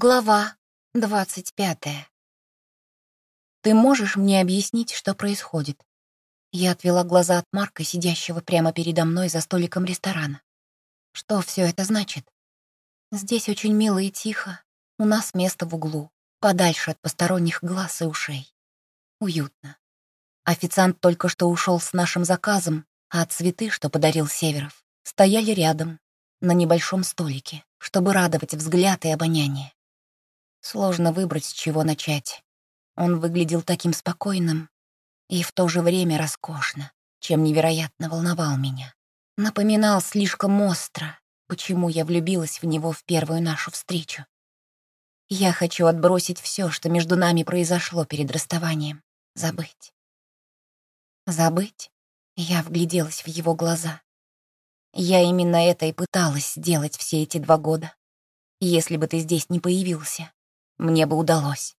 Глава двадцать пятая. «Ты можешь мне объяснить, что происходит?» Я отвела глаза от Марка, сидящего прямо передо мной за столиком ресторана. «Что все это значит?» «Здесь очень мило и тихо. У нас место в углу, подальше от посторонних глаз и ушей. Уютно. Официант только что ушел с нашим заказом, а цветы, что подарил Северов, стояли рядом, на небольшом столике, чтобы радовать взгляд и обоняние. Сложно выбрать, с чего начать. Он выглядел таким спокойным и в то же время роскошно, чем невероятно волновал меня. Напоминал слишком остро, почему я влюбилась в него в первую нашу встречу. Я хочу отбросить все, что между нами произошло перед расставанием. Забыть. Забыть? Я вгляделась в его глаза. Я именно это и пыталась сделать все эти два года. Если бы ты здесь не появился, мне бы удалось.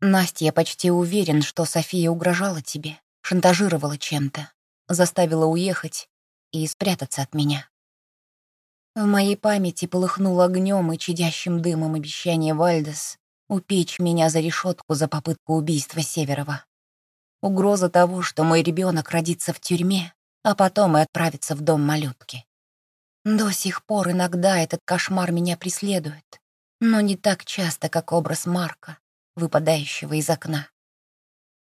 Настя, я почти уверен, что София угрожала тебе, шантажировала чем-то, заставила уехать и спрятаться от меня. В моей памяти полыхнул огнем и чадящим дымом обещание Вальдес упечь меня за решетку за попытку убийства Северова. Угроза того, что мой ребенок родится в тюрьме, а потом и отправится в дом малютки. До сих пор иногда этот кошмар меня преследует но не так часто, как образ Марка, выпадающего из окна.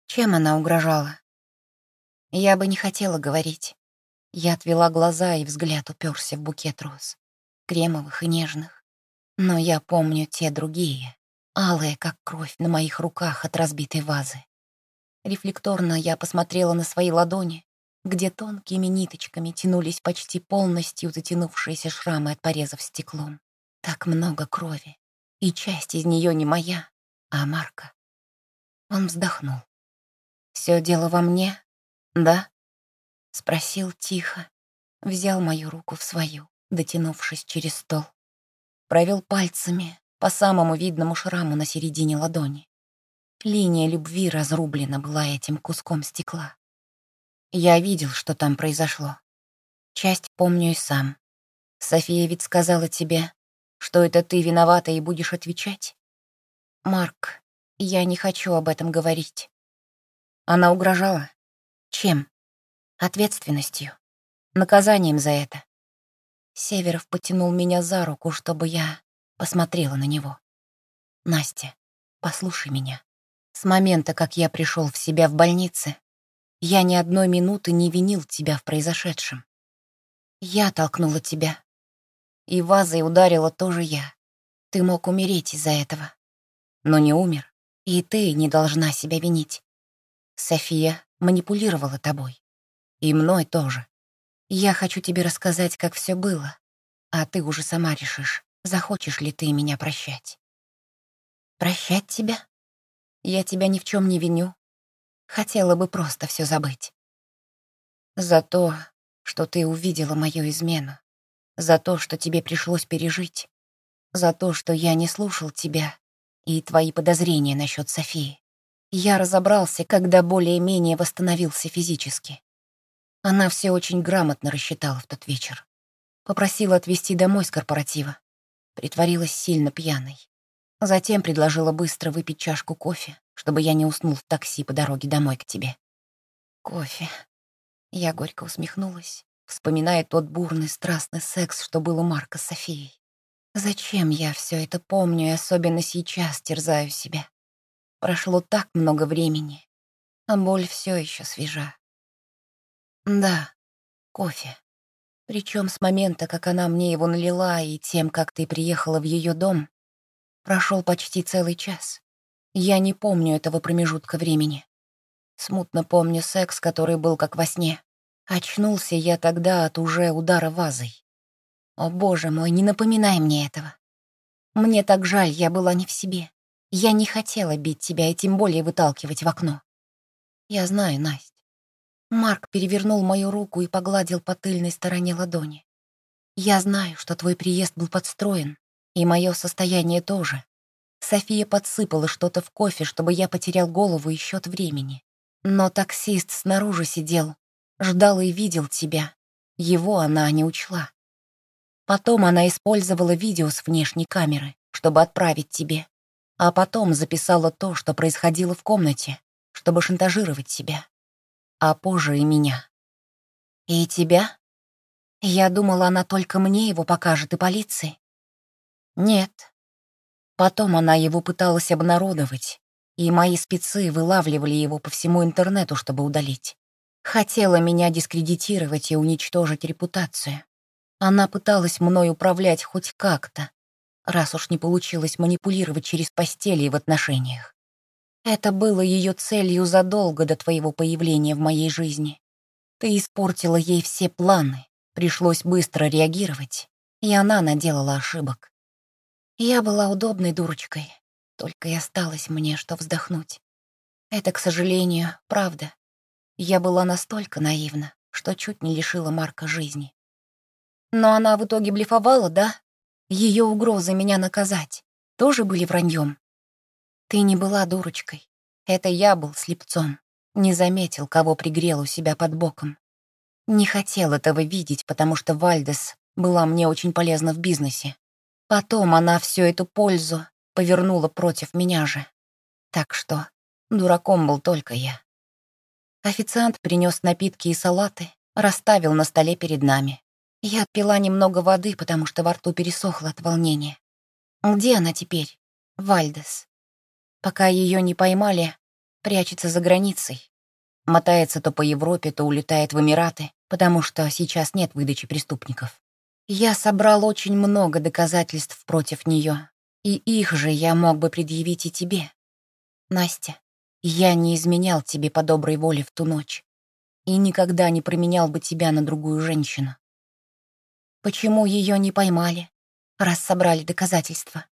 Чем она угрожала? Я бы не хотела говорить. Я отвела глаза, и взгляд уперся в букет роз, кремовых и нежных. Но я помню те другие, алые, как кровь, на моих руках от разбитой вазы. Рефлекторно я посмотрела на свои ладони, где тонкими ниточками тянулись почти полностью затянувшиеся шрамы от порезов стеклом. Так много крови и часть из нее не моя, а Марка. Он вздохнул. Все дело во мне, да? Спросил тихо, взял мою руку в свою, дотянувшись через стол. Провел пальцами по самому видному шраму на середине ладони. Линия любви разрублена была этим куском стекла. Я видел, что там произошло. Часть помню и сам. София ведь сказала тебе, что это ты виновата и будешь отвечать? Марк, я не хочу об этом говорить. Она угрожала? Чем? Ответственностью. Наказанием за это. Северов потянул меня за руку, чтобы я посмотрела на него. Настя, послушай меня. С момента, как я пришел в себя в больнице, я ни одной минуты не винил тебя в произошедшем. Я толкнула тебя, и вазой ударила тоже я. Ты мог умереть из-за этого. Но не умер. И ты не должна себя винить. София манипулировала тобой. И мной тоже. Я хочу тебе рассказать, как все было. А ты уже сама решишь, захочешь ли ты меня прощать. Прощать тебя? Я тебя ни в чем не виню. Хотела бы просто все забыть. За то, что ты увидела мою измену за то, что тебе пришлось пережить, за то, что я не слушал тебя и твои подозрения насчет Софии. Я разобрался, когда более-менее восстановился физически. Она все очень грамотно рассчитала в тот вечер. Попросила отвезти домой с корпоратива. Притворилась сильно пьяной. Затем предложила быстро выпить чашку кофе, чтобы я не уснул в такси по дороге домой к тебе. Кофе. Я горько усмехнулась вспоминая тот бурный страстный секс, что был у Марка с Софией. Зачем я все это помню и особенно сейчас терзаю себя? Прошло так много времени, а боль все еще свежа. Да, кофе. Причем с момента, как она мне его налила, и тем, как ты приехала в ее дом, прошел почти целый час. Я не помню этого промежутка времени. Смутно помню секс, который был как во сне. Очнулся я тогда от уже удара вазой. О, боже мой, не напоминай мне этого. Мне так жаль, я была не в себе. Я не хотела бить тебя и тем более выталкивать в окно. Я знаю, Настя. Марк перевернул мою руку и погладил по тыльной стороне ладони. Я знаю, что твой приезд был подстроен, и мое состояние тоже. София подсыпала что-то в кофе, чтобы я потерял голову и счет времени. Но таксист снаружи сидел, ждал и видел тебя. Его она не учла. Потом она использовала видео с внешней камеры, чтобы отправить тебе, а потом записала то, что происходило в комнате, чтобы шантажировать себя, а позже и меня. И тебя? Я думала, она только мне его покажет и полиции. Нет. Потом она его пыталась обнародовать, и мои спецы вылавливали его по всему интернету, чтобы удалить. Хотела меня дискредитировать и уничтожить репутацию. Она пыталась мной управлять хоть как-то, раз уж не получилось манипулировать через постели и в отношениях. Это было ее целью задолго до твоего появления в моей жизни. Ты испортила ей все планы, пришлось быстро реагировать, и она наделала ошибок. Я была удобной дурочкой, только и осталось мне, что вздохнуть. Это, к сожалению, правда. Я была настолько наивна, что чуть не лишила Марка жизни. Но она в итоге блефовала, да? Ее угрозы меня наказать тоже были враньем. Ты не была дурочкой. Это я был слепцом. Не заметил, кого пригрел у себя под боком. Не хотел этого видеть, потому что Вальдес была мне очень полезна в бизнесе. Потом она всю эту пользу повернула против меня же. Так что дураком был только я. Официант принес напитки и салаты, расставил на столе перед нами. Я отпила немного воды, потому что во рту пересохло от волнения. Где она теперь? Вальдес. Пока ее не поймали, прячется за границей. Мотается то по Европе, то улетает в Эмираты, потому что сейчас нет выдачи преступников. Я собрал очень много доказательств против нее, и их же я мог бы предъявить и тебе. Настя, я не изменял тебе по доброй воле в ту ночь и никогда не променял бы тебя на другую женщину. Почему ее не поймали, раз собрали доказательства?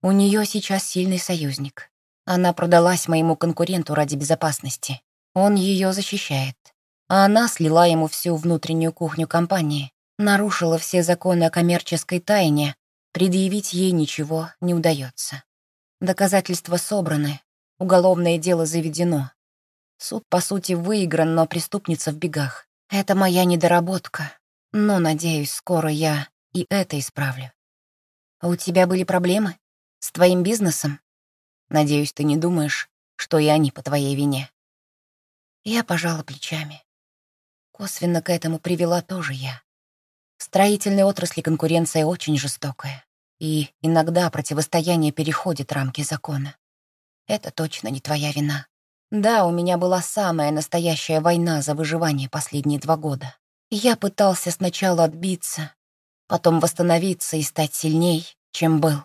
У нее сейчас сильный союзник. Она продалась моему конкуренту ради безопасности. Он ее защищает. А она слила ему всю внутреннюю кухню компании, нарушила все законы о коммерческой тайне, предъявить ей ничего не удается. Доказательства собраны, уголовное дело заведено. Суд, по сути, выигран, но преступница в бегах. Это моя недоработка, но, надеюсь, скоро я и это исправлю. А у тебя были проблемы? С твоим бизнесом? Надеюсь, ты не думаешь, что и они по твоей вине. Я пожала плечами. Косвенно к этому привела тоже я. В строительной отрасли конкуренция очень жестокая, и иногда противостояние переходит рамки закона. Это точно не твоя вина. Да, у меня была самая настоящая война за выживание последние два года. Я пытался сначала отбиться, потом восстановиться и стать сильней, чем был.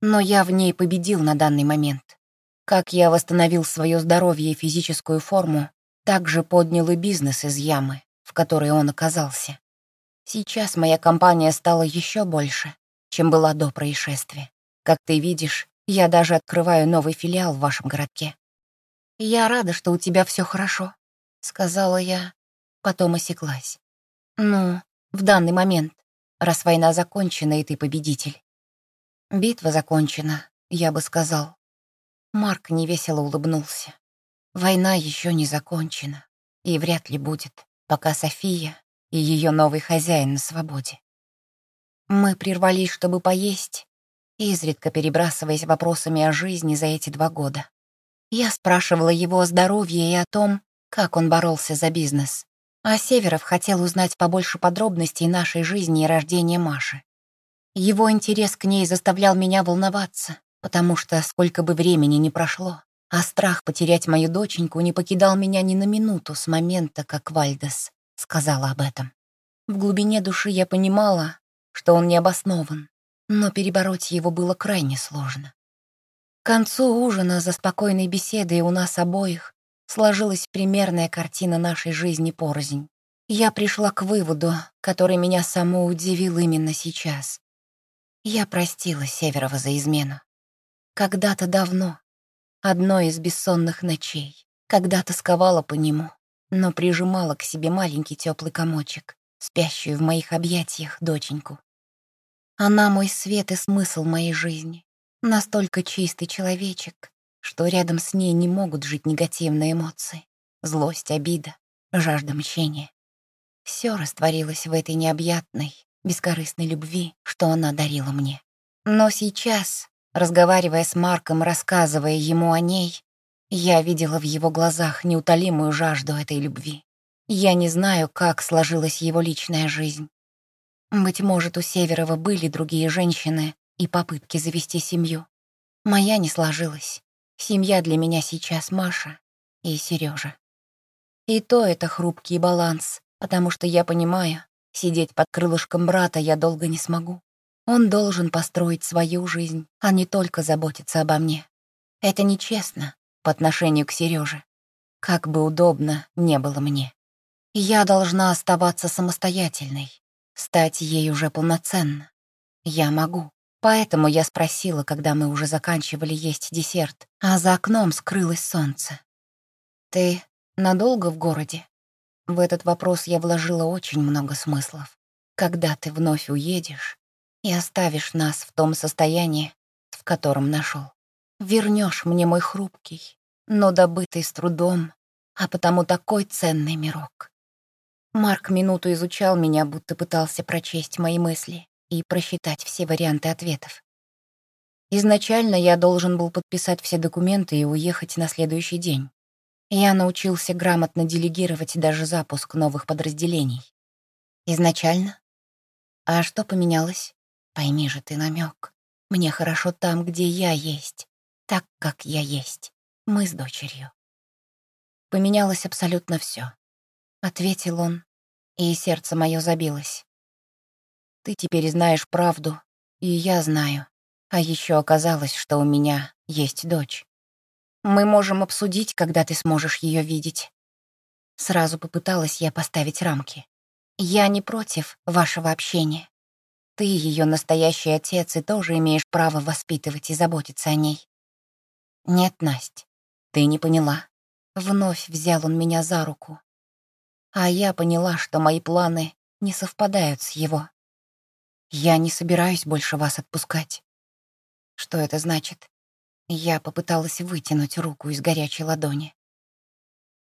Но я в ней победил на данный момент. Как я восстановил свое здоровье и физическую форму, так же поднял и бизнес из ямы, в которой он оказался. Сейчас моя компания стала еще больше, чем была до происшествия. Как ты видишь, я даже открываю новый филиал в вашем городке. «Я рада, что у тебя все хорошо», — сказала я, потом осеклась. «Ну, в данный момент, раз война закончена, и ты победитель». «Битва закончена», я бы сказал. Марк невесело улыбнулся. «Война еще не закончена, и вряд ли будет, пока София и ее новый хозяин на свободе. Мы прервались, чтобы поесть, изредка перебрасываясь вопросами о жизни за эти два года. Я спрашивала его о здоровье и о том, как он боролся за бизнес. А Северов хотел узнать побольше подробностей нашей жизни и рождения Маши. Его интерес к ней заставлял меня волноваться, потому что сколько бы времени ни прошло, а страх потерять мою доченьку не покидал меня ни на минуту с момента, как Вальдес сказала об этом. В глубине души я понимала, что он не обоснован, но перебороть его было крайне сложно. К концу ужина за спокойной беседой у нас обоих сложилась примерная картина нашей жизни порознь. Я пришла к выводу, который меня само удивил именно сейчас. Я простила Северова за измену. Когда-то давно, одной из бессонных ночей, когда тосковала по нему, но прижимала к себе маленький теплый комочек, спящую в моих объятиях доченьку. Она мой свет и смысл моей жизни, настолько чистый человечек, что рядом с ней не могут жить негативные эмоции, злость, обида, жажда мщения. Все растворилось в этой необъятной, бескорыстной любви, что она дарила мне. Но сейчас, разговаривая с Марком, рассказывая ему о ней, я видела в его глазах неутолимую жажду этой любви. Я не знаю, как сложилась его личная жизнь. Быть может, у Северова были другие женщины и попытки завести семью. Моя не сложилась. Семья для меня сейчас Маша и Сережа. И то это хрупкий баланс, потому что я понимаю, сидеть под крылышком брата я долго не смогу. Он должен построить свою жизнь, а не только заботиться обо мне. Это нечестно по отношению к Сереже. Как бы удобно не было мне. Я должна оставаться самостоятельной, стать ей уже полноценно. Я могу. Поэтому я спросила, когда мы уже заканчивали есть десерт, а за окном скрылось солнце. «Ты надолго в городе?» В этот вопрос я вложила очень много смыслов. Когда ты вновь уедешь и оставишь нас в том состоянии, в котором нашел, вернешь мне мой хрупкий, но добытый с трудом, а потому такой ценный мирок. Марк минуту изучал меня, будто пытался прочесть мои мысли и просчитать все варианты ответов. Изначально я должен был подписать все документы и уехать на следующий день. Я научился грамотно делегировать даже запуск новых подразделений. Изначально? А что поменялось? Пойми же ты намек. Мне хорошо там, где я есть, так, как я есть. Мы с дочерью. Поменялось абсолютно все. Ответил он, и сердце мое забилось. Ты теперь знаешь правду, и я знаю. А еще оказалось, что у меня есть дочь. Мы можем обсудить, когда ты сможешь ее видеть. Сразу попыталась я поставить рамки. Я не против вашего общения. Ты ее настоящий отец и тоже имеешь право воспитывать и заботиться о ней. Нет, Насть, ты не поняла. Вновь взял он меня за руку. А я поняла, что мои планы не совпадают с его. Я не собираюсь больше вас отпускать. Что это значит? Я попыталась вытянуть руку из горячей ладони.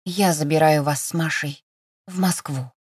Я забираю вас с Машей в Москву.